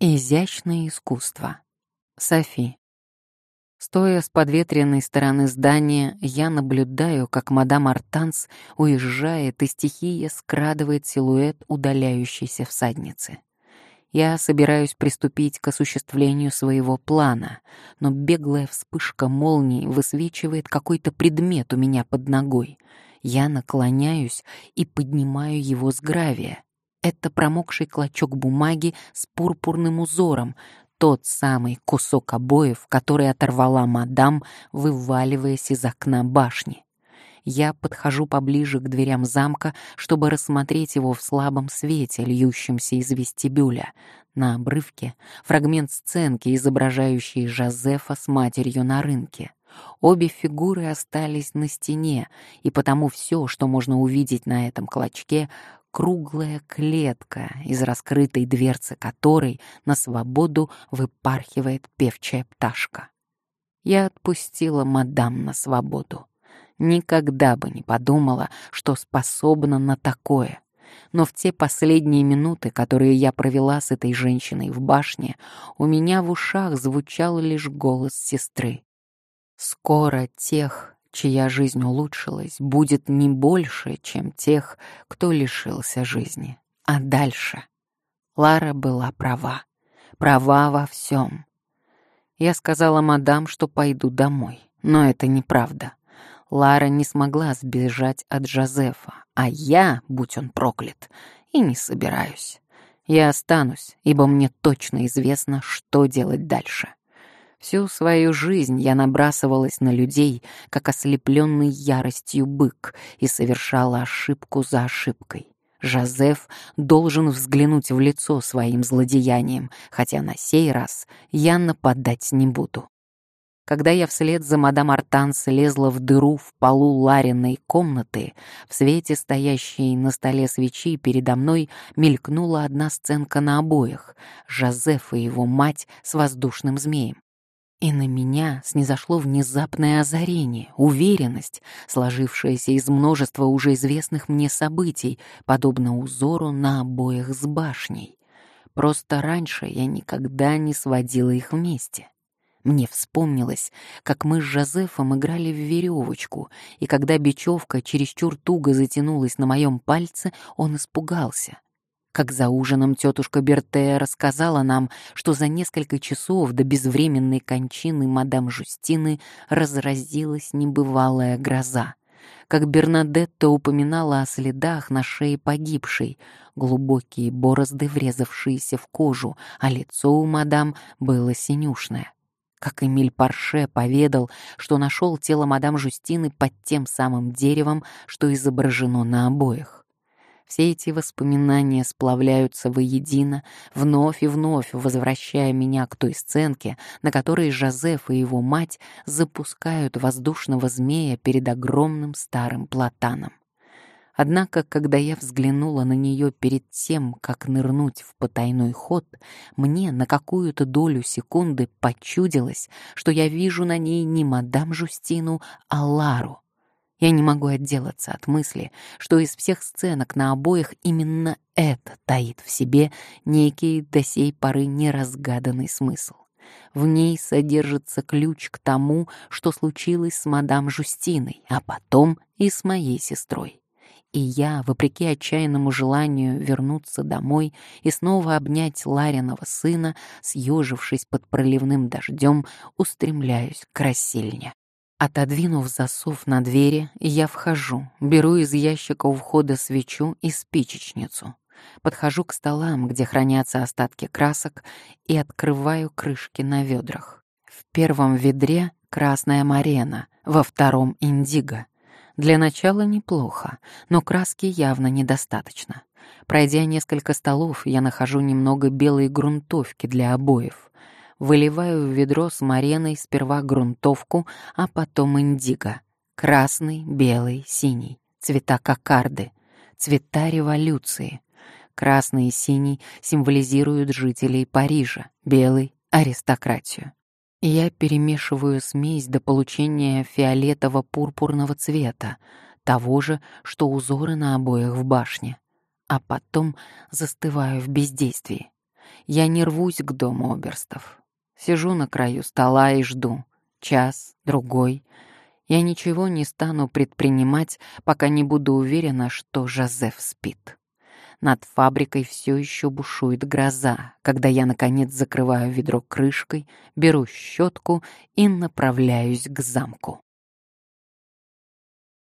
Изящное искусство. Софи. Стоя с подветренной стороны здания, я наблюдаю, как мадам Артанс уезжает, и стихия скрадывает силуэт удаляющейся всадницы. Я собираюсь приступить к осуществлению своего плана, но беглая вспышка молнии высвечивает какой-то предмет у меня под ногой. Я наклоняюсь и поднимаю его с гравия. Это промокший клочок бумаги с пурпурным узором, тот самый кусок обоев, который оторвала мадам, вываливаясь из окна башни. Я подхожу поближе к дверям замка, чтобы рассмотреть его в слабом свете, льющемся из вестибюля. На обрывке — фрагмент сценки, изображающий Жозефа с матерью на рынке. Обе фигуры остались на стене, и потому все, что можно увидеть на этом клочке, круглая клетка, из раскрытой дверцы которой на свободу выпархивает певчая пташка. Я отпустила мадам на свободу. Никогда бы не подумала, что способна на такое. Но в те последние минуты, которые я провела с этой женщиной в башне, у меня в ушах звучал лишь голос сестры. «Скоро тех, чья жизнь улучшилась, будет не больше, чем тех, кто лишился жизни. А дальше? Лара была права. Права во всем. Я сказала мадам, что пойду домой, но это неправда. Лара не смогла сбежать от Жозефа, а я, будь он проклят, и не собираюсь. Я останусь, ибо мне точно известно, что делать дальше. Всю свою жизнь я набрасывалась на людей, как ослепленный яростью бык, и совершала ошибку за ошибкой. Жозеф должен взглянуть в лицо своим злодеянием, хотя на сей раз я нападать не буду. Когда я вслед за мадам Артан слезла в дыру в полу Лариной комнаты, в свете стоящей на столе свечи передо мной мелькнула одна сценка на обоих — Жозеф и его мать с воздушным змеем. И на меня снизошло внезапное озарение, уверенность, сложившаяся из множества уже известных мне событий, подобно узору на обоях с башней. Просто раньше я никогда не сводила их вместе. Мне вспомнилось, как мы с Жозефом играли в веревочку, и когда бечевка чересчур туго затянулась на моем пальце, он испугался — как за ужином тетушка Берте рассказала нам, что за несколько часов до безвременной кончины мадам Жустины разразилась небывалая гроза. Как Бернадетта упоминала о следах на шее погибшей, глубокие борозды, врезавшиеся в кожу, а лицо у мадам было синюшное. Как Эмиль Парше поведал, что нашел тело мадам Жустины под тем самым деревом, что изображено на обоях. Все эти воспоминания сплавляются воедино, вновь и вновь возвращая меня к той сценке, на которой Жозеф и его мать запускают воздушного змея перед огромным старым платаном. Однако, когда я взглянула на нее перед тем, как нырнуть в потайной ход, мне на какую-то долю секунды почудилось, что я вижу на ней не мадам Жустину, а Лару — я не могу отделаться от мысли, что из всех сценок на обоих именно это таит в себе некий до сей поры неразгаданный смысл. В ней содержится ключ к тому, что случилось с мадам Жустиной, а потом и с моей сестрой. И я, вопреки отчаянному желанию вернуться домой и снова обнять Лариного сына, съежившись под проливным дождем, устремляюсь к рассельне. Отодвинув засов на двери, я вхожу, беру из ящика у входа свечу и спичечницу. Подхожу к столам, где хранятся остатки красок, и открываю крышки на ведрах. В первом ведре красная марена, во втором — индиго. Для начала неплохо, но краски явно недостаточно. Пройдя несколько столов, я нахожу немного белой грунтовки для обоев выливаю в ведро с мареной сперва грунтовку, а потом индиго. Красный, белый, синий. Цвета кокарды. Цвета революции. Красный и синий символизируют жителей Парижа, белый — аристократию. Я перемешиваю смесь до получения фиолетово-пурпурного цвета, того же, что узоры на обоях в башне, а потом застываю в бездействии. Я не рвусь к дому оберстов. Сижу на краю стола и жду. Час, другой. Я ничего не стану предпринимать, пока не буду уверена, что Жозеф спит. Над фабрикой все еще бушует гроза, когда я, наконец, закрываю ведро крышкой, беру щетку и направляюсь к замку.